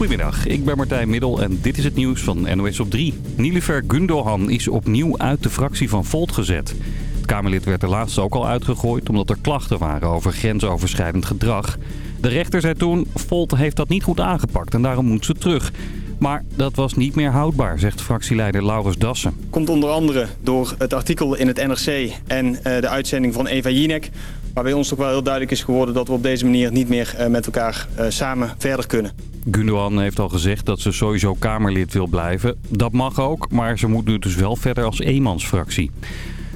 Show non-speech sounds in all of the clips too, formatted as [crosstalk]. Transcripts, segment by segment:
Goedemiddag, ik ben Martijn Middel en dit is het nieuws van NOS op 3. Nilifer Gundogan is opnieuw uit de fractie van Volt gezet. Het Kamerlid werd er laatst ook al uitgegooid omdat er klachten waren over grensoverschrijdend gedrag. De rechter zei toen, Volt heeft dat niet goed aangepakt en daarom moet ze terug. Maar dat was niet meer houdbaar, zegt fractieleider Laurens Dassen. Komt onder andere door het artikel in het NRC en de uitzending van Eva Jinek... Waarbij ons toch wel heel duidelijk is geworden dat we op deze manier niet meer met elkaar samen verder kunnen. Gundogan heeft al gezegd dat ze sowieso Kamerlid wil blijven. Dat mag ook, maar ze moet nu dus wel verder als eenmansfractie.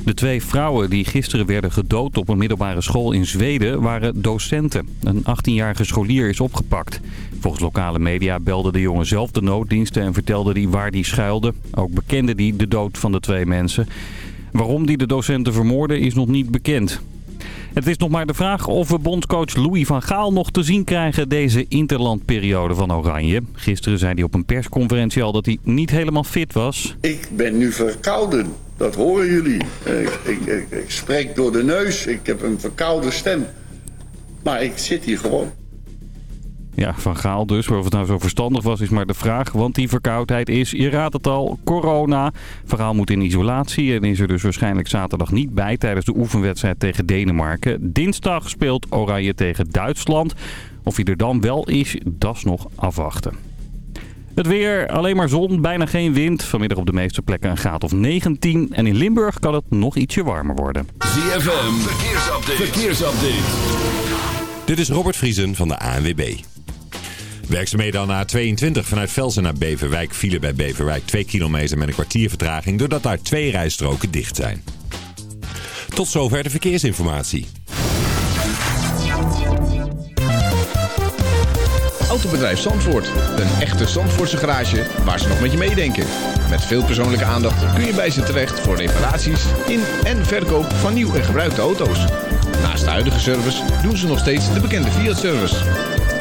De twee vrouwen die gisteren werden gedood op een middelbare school in Zweden waren docenten. Een 18-jarige scholier is opgepakt. Volgens lokale media belde de jongen zelf de nooddiensten en vertelde hij waar die schuilde. Ook bekende hij de dood van de twee mensen. Waarom die de docenten vermoorden is nog niet bekend. Het is nog maar de vraag of we bondcoach Louis van Gaal nog te zien krijgen deze interlandperiode van Oranje. Gisteren zei hij op een persconferentie al dat hij niet helemaal fit was. Ik ben nu verkouden. Dat horen jullie. Ik, ik, ik, spreek door de neus. Ik heb een verkoude stem. Maar ik zit hier gewoon. Ja, Van Gaal dus. Maar of het nou zo verstandig was is maar de vraag. Want die verkoudheid is, je raadt het al, corona. Van Gaal moet in isolatie en is er dus waarschijnlijk zaterdag niet bij tijdens de oefenwedstrijd tegen Denemarken. Dinsdag speelt Oranje tegen Duitsland. Of hij er dan wel is, dat is nog afwachten. Het weer, alleen maar zon, bijna geen wind. Vanmiddag op de meeste plekken een graad of 19. En in Limburg kan het nog ietsje warmer worden. ZFM, verkeersupdate. verkeersupdate. Dit is Robert Vriesen van de ANWB. Werkzaamheden aan de A22 vanuit Velsen naar Beverwijk vielen bij Beverwijk 2 kilometer met een kwartier vertraging doordat daar twee rijstroken dicht zijn. Tot zover de verkeersinformatie. Autobedrijf Zandvoort. Een echte Zandvoortse garage waar ze nog met je meedenken. Met veel persoonlijke aandacht kun je bij ze terecht voor reparaties in en verkoop van nieuw en gebruikte auto's. Naast de huidige service doen ze nog steeds de bekende Fiat-service.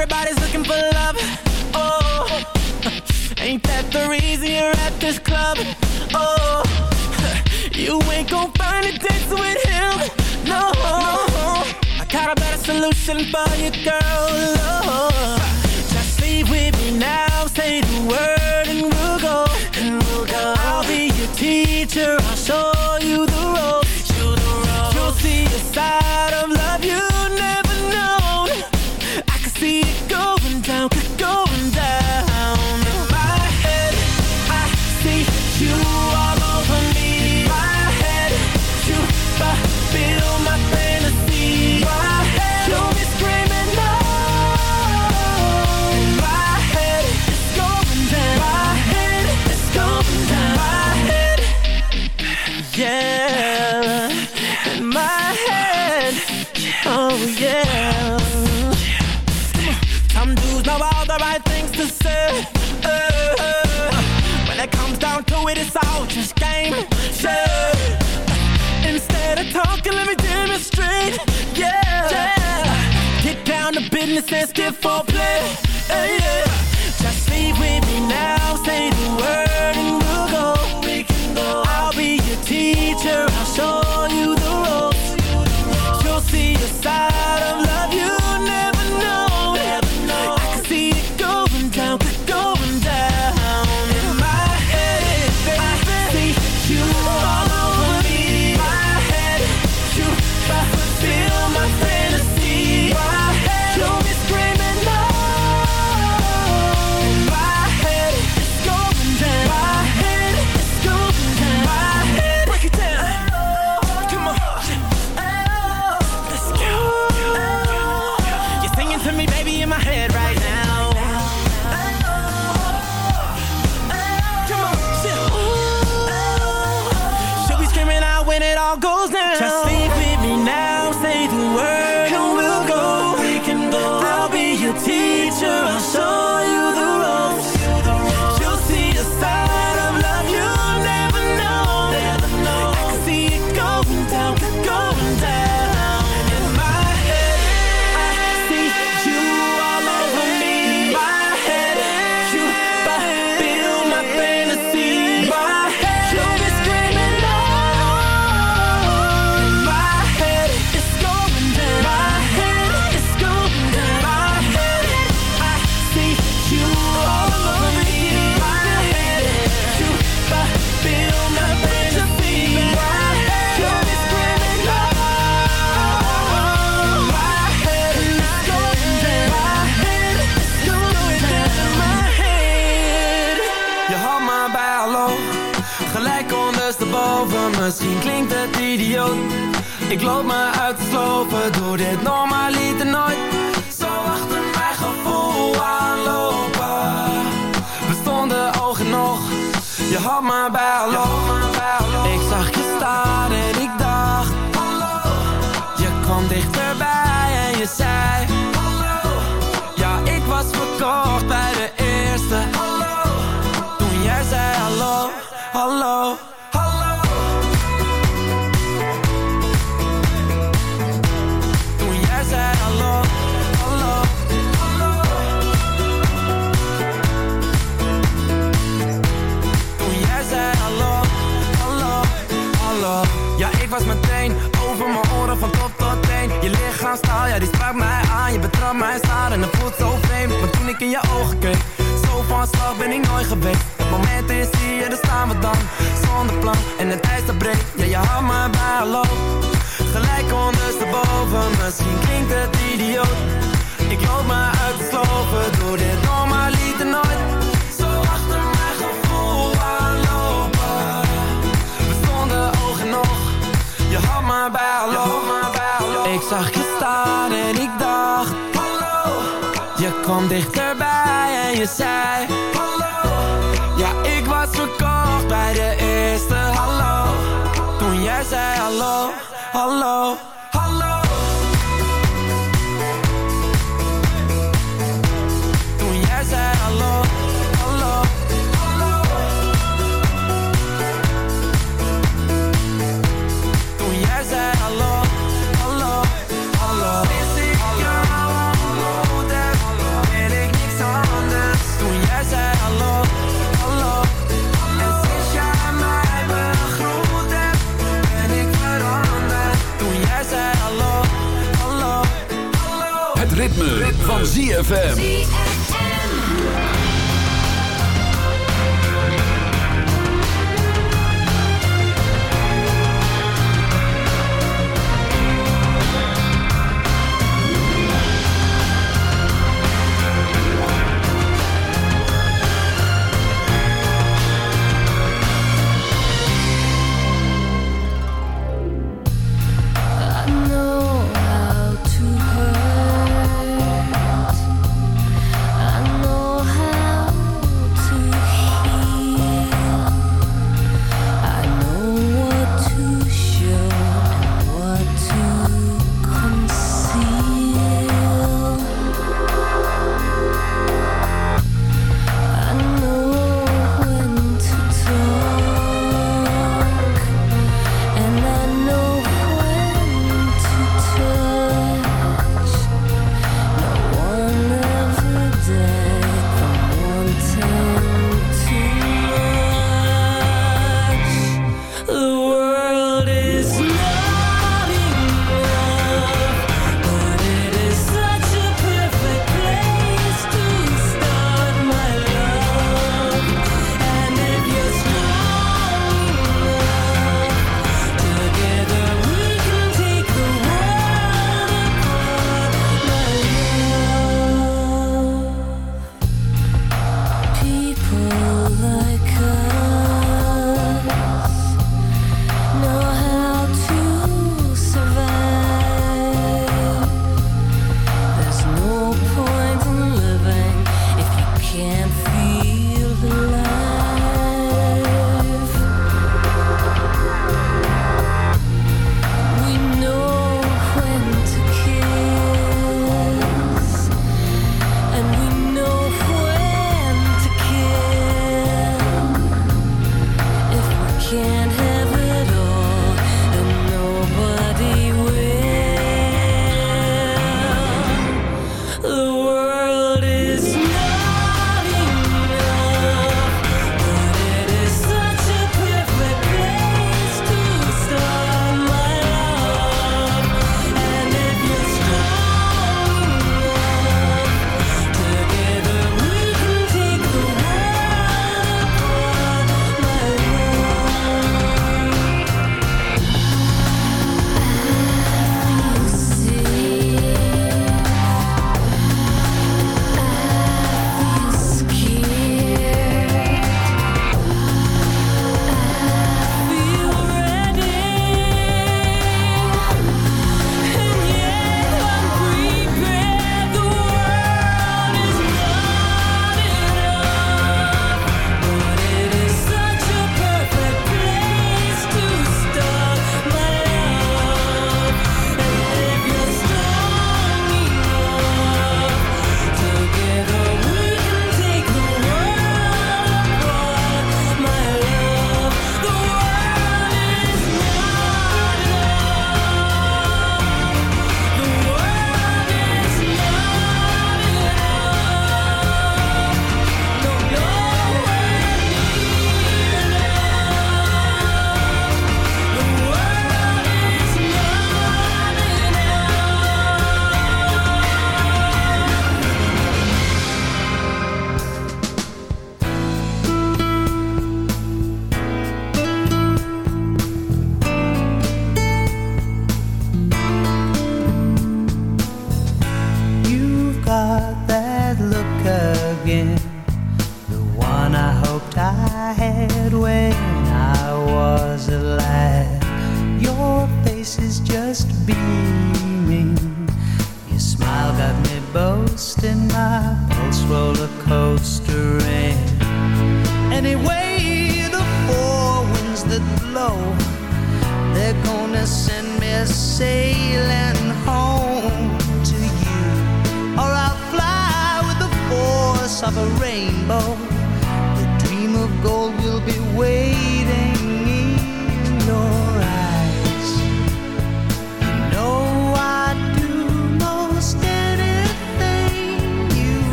Everybody's looking for love. Oh, [laughs] ain't that the reason you're at this club? Oh, [laughs] you ain't gon' find a dance with him. No, I got a better solution for you, girl. Oh, just leave with me now. Say the word and we'll go. And we'll go. I'll be your teacher. I'll show you yeah. Some dudes know all the right things to say. Uh, when it comes down to it, it's all just game. Yeah. Instead of talking, let me demonstrate. Yeah. yeah. Get down to business and skip for play. Yeah. Just leave with me now. Say the word and we'll go. We can go. I'll be your teacher. I'll show Ik loop me uit te slopen, doe dit normaliter nooit. Zo achter mijn gevoel aanlopen. We stonden ogen nog, je had me bij hallo zo vreemd Maar toen ik in je ogen keek Zo van slag ben ik nooit geweest. Het moment is hier, daar staan we dan Zonder plan en het ijs dat breekt Ja, je had me bij hallo Gelijk ondersteboven, misschien klinkt het idioot Ik loop me uit te slopen, doe dit normaliter nooit Zo achter mijn gevoel aanlopen We stonden oog, je had me bij hallo dichterbij en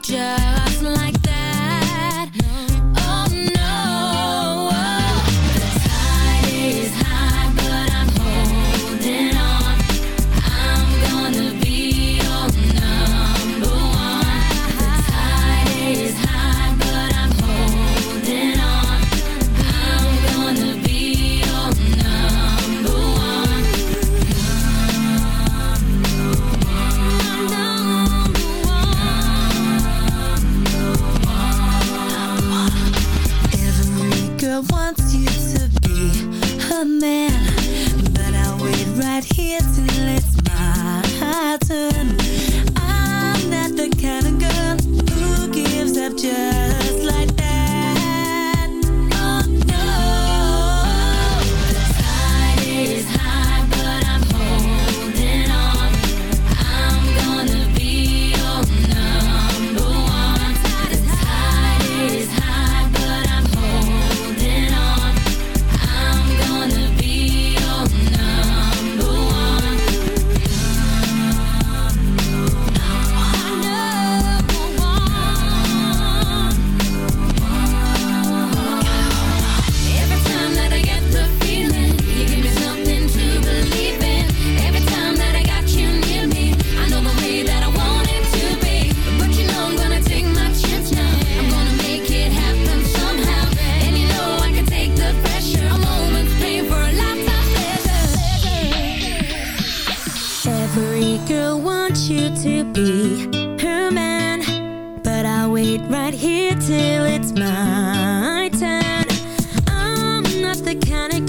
Roger. her man But I'll wait right here till it's my turn. I'm not the kind of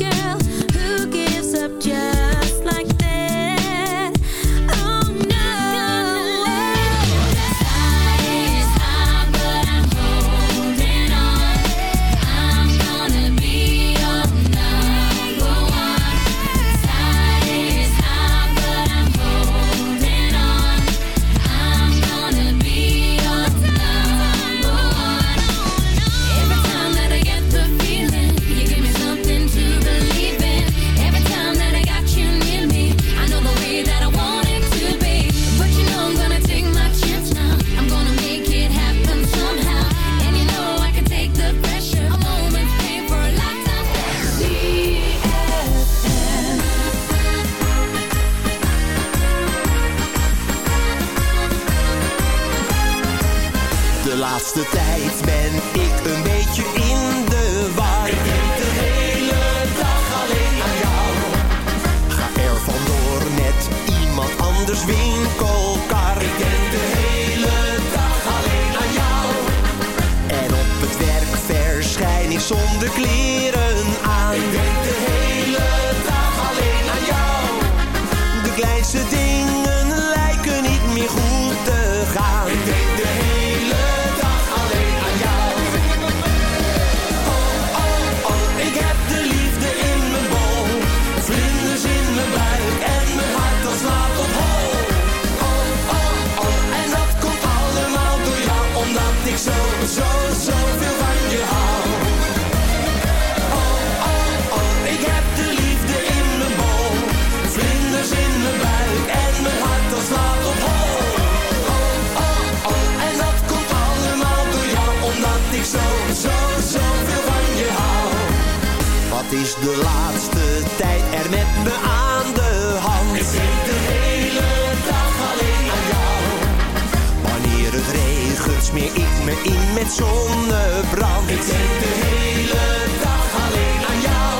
zonnebrand. Ik denk de hele dag alleen aan jou.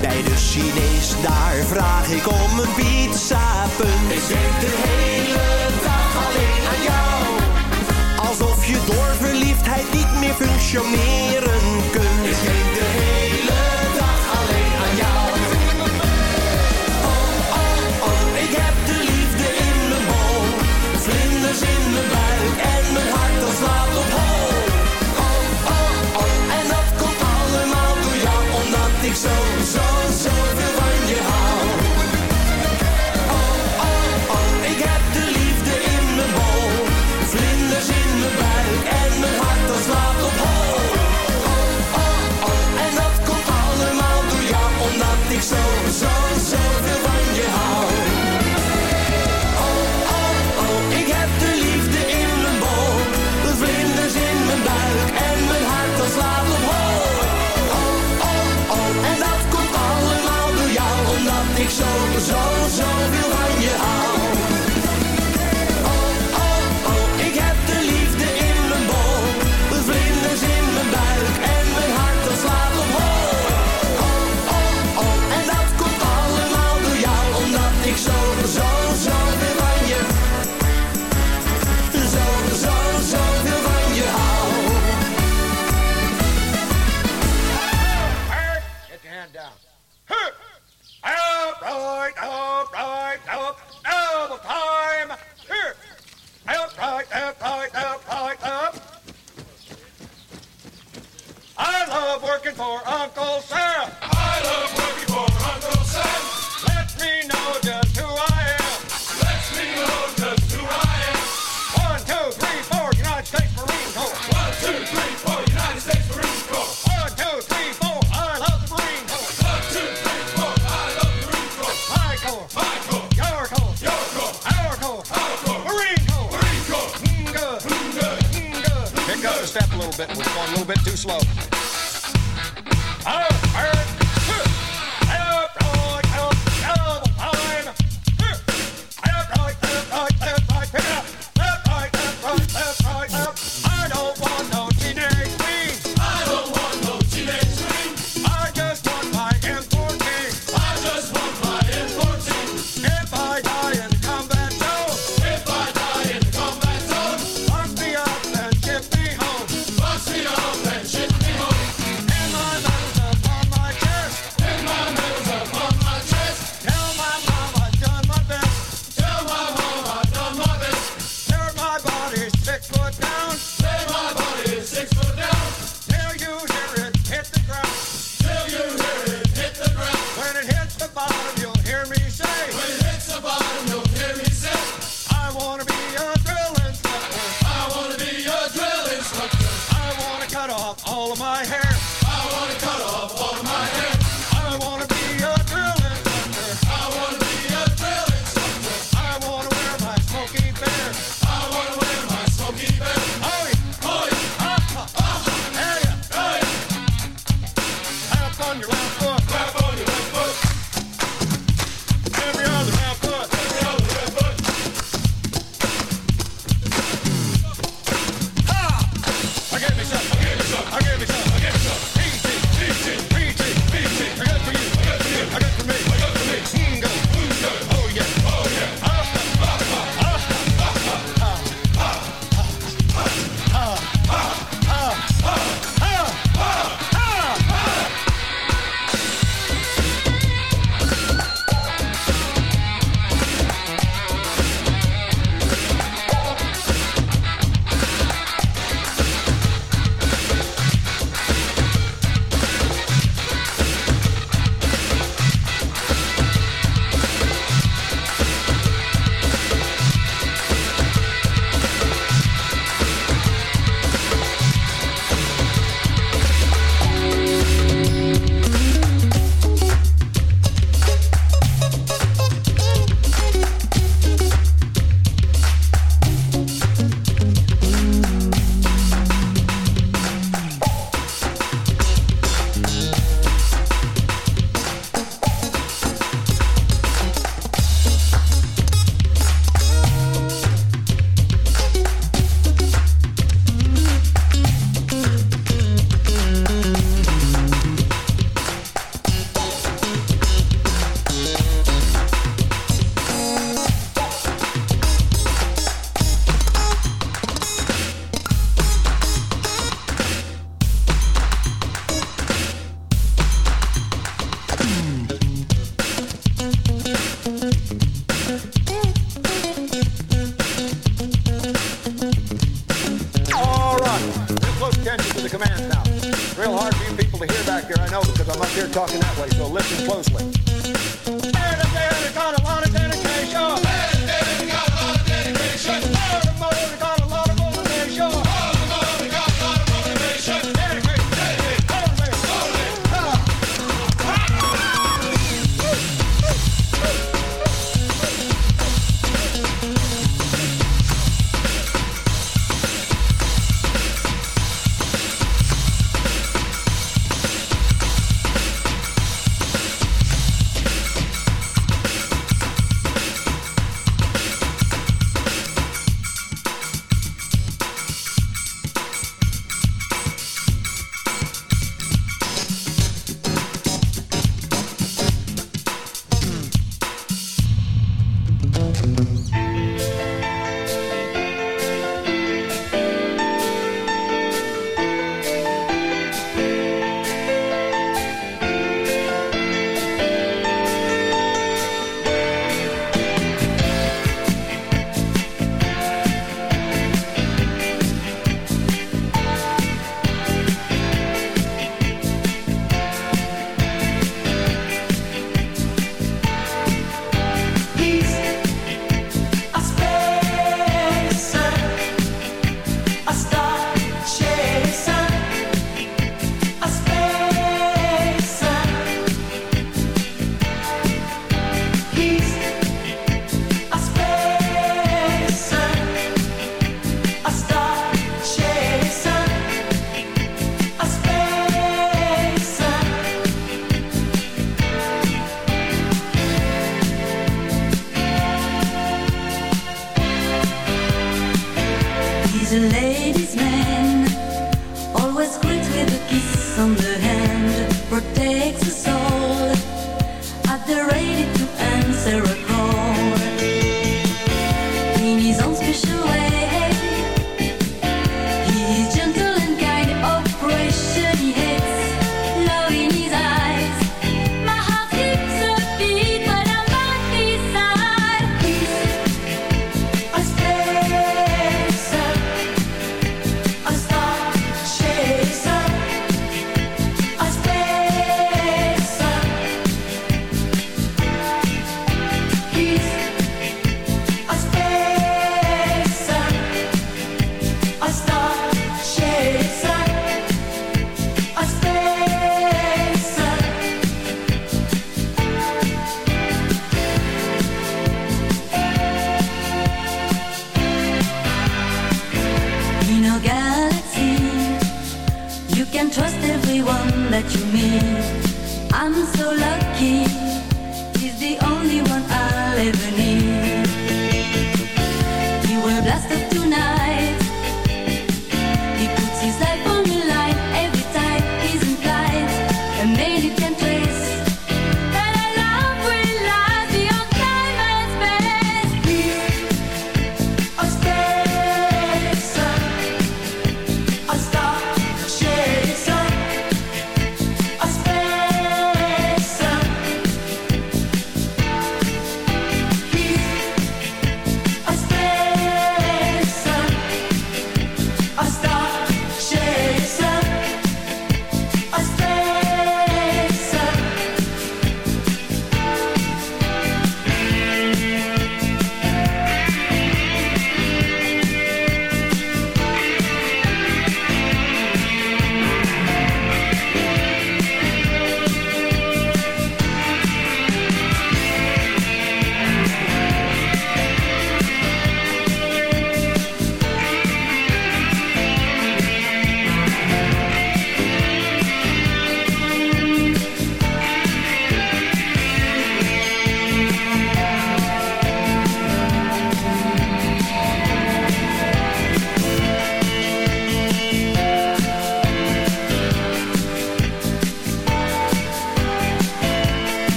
Bij de Chinees, daar vraag ik om een pizza punt. Ik denk de hele dag alleen aan jou. Alsof je door verliefdheid niet meer functioneert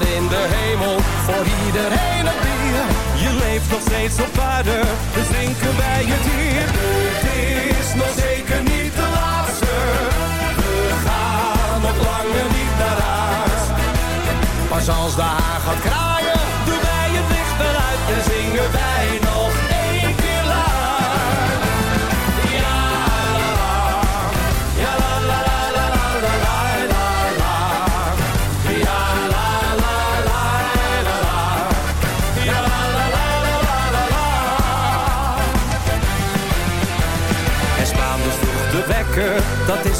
In de hemel voor iedereen een bier. Je leeft nog steeds op aarde, dus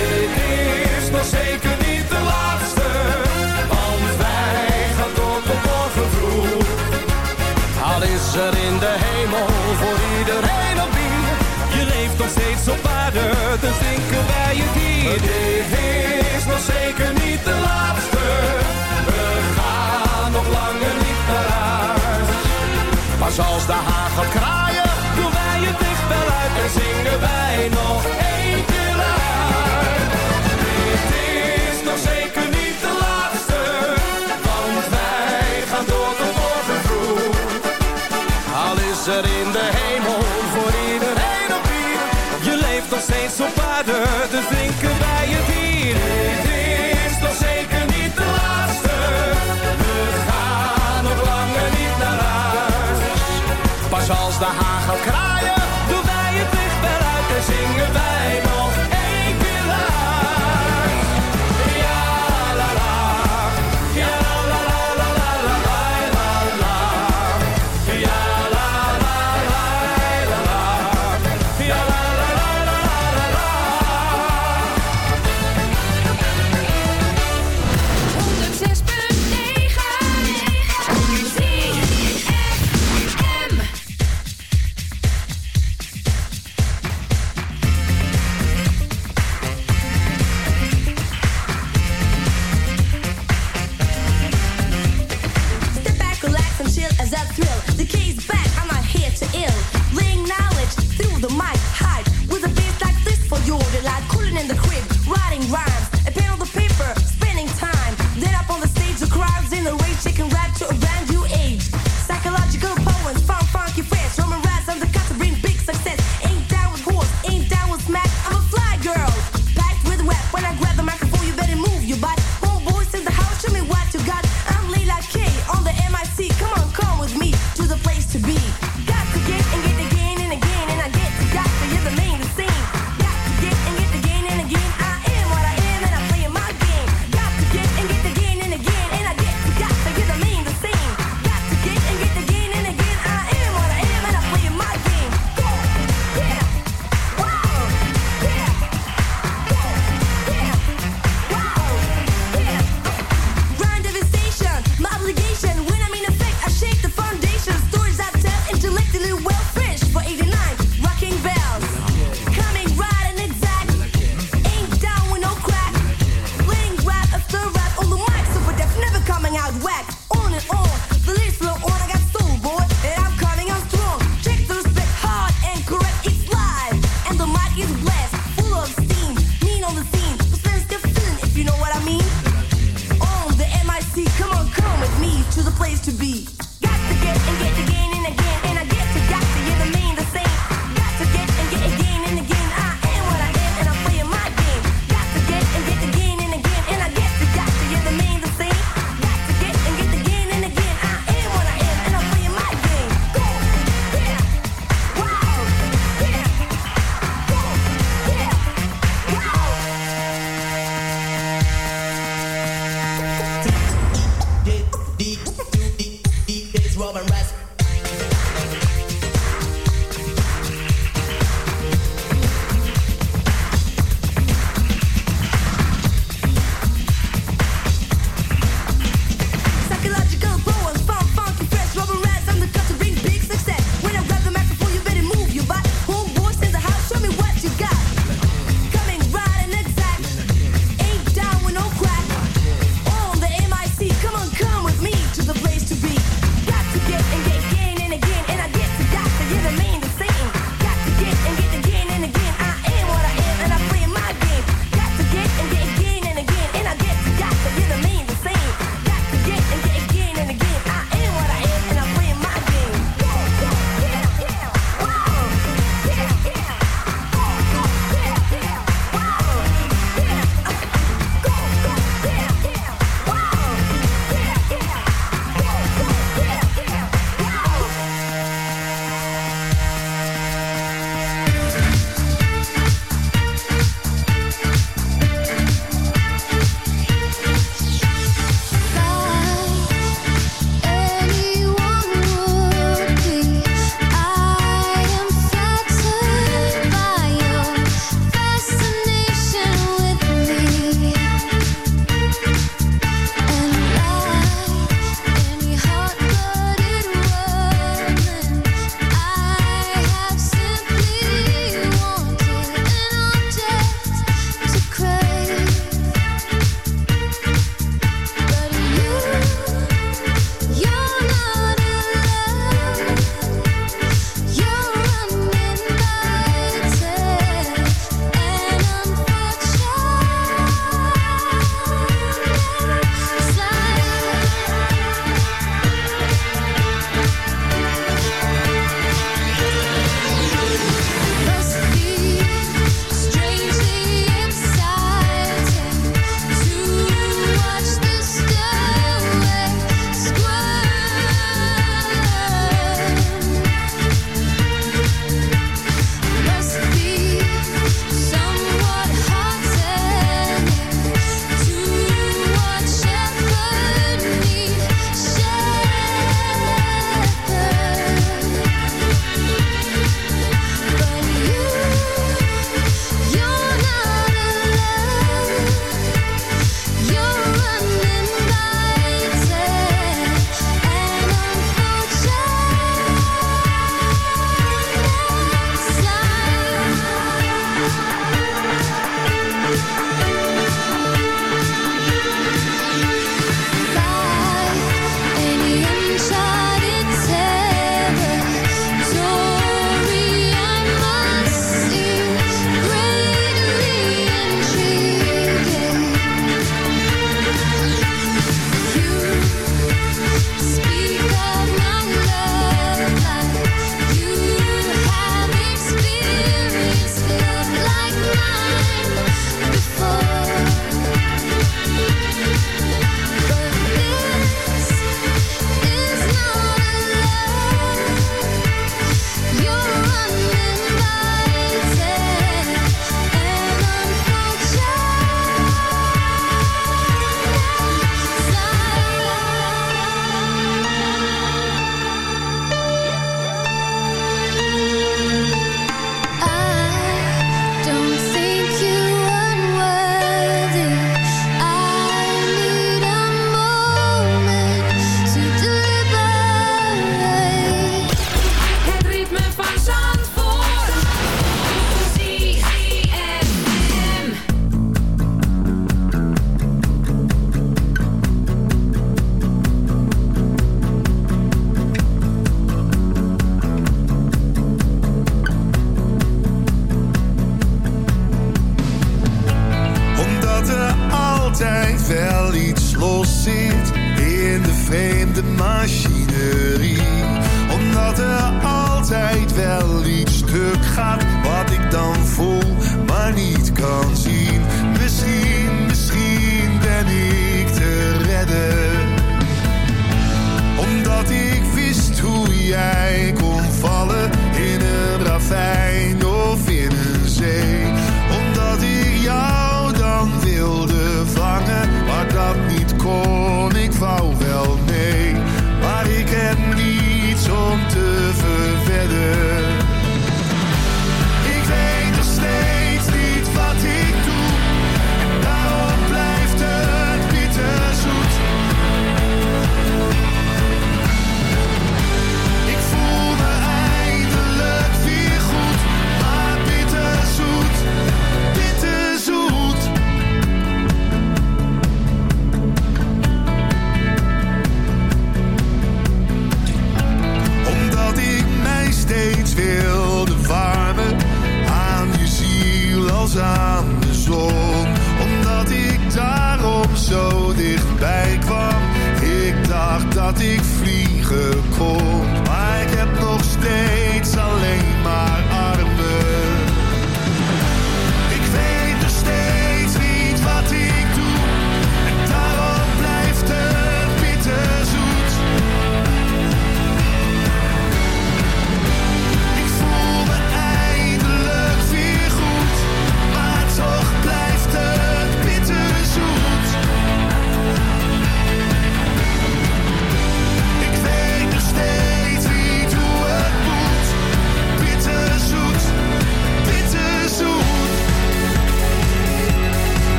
Het is nog zeker niet de laatste, want wij gaan tot op morgen vroeg. Al is er in de hemel voor iedereen nog wie, je leeft nog steeds op aarde, dan zinken wij je niet. Het is nog zeker niet de laatste, we gaan nog langer niet verlaat. Maar zoals de haag gaat kraaien, doen wij je lichtbel uit en zingen wij nog. De te drinken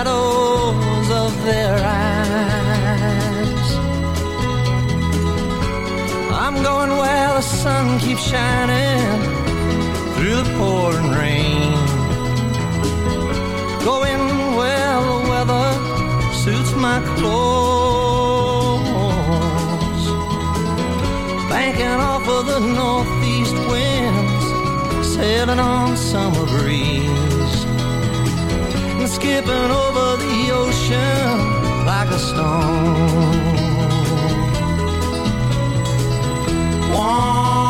shadows of their eyes. I'm going where the sun keeps shining through the pouring rain. Going where the weather suits my clothes. Banking off of the northeast winds, sailing on summer breeze skipping over the ocean like a stone. One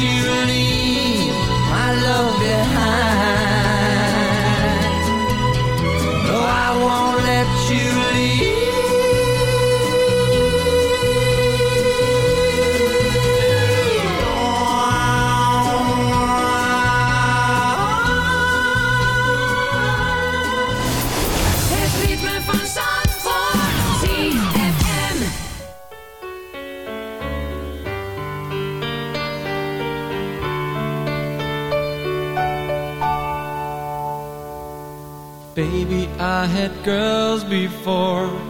she really before.